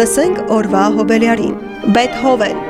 Լսենք օրվա հոբելյարին։ Բեթհովեն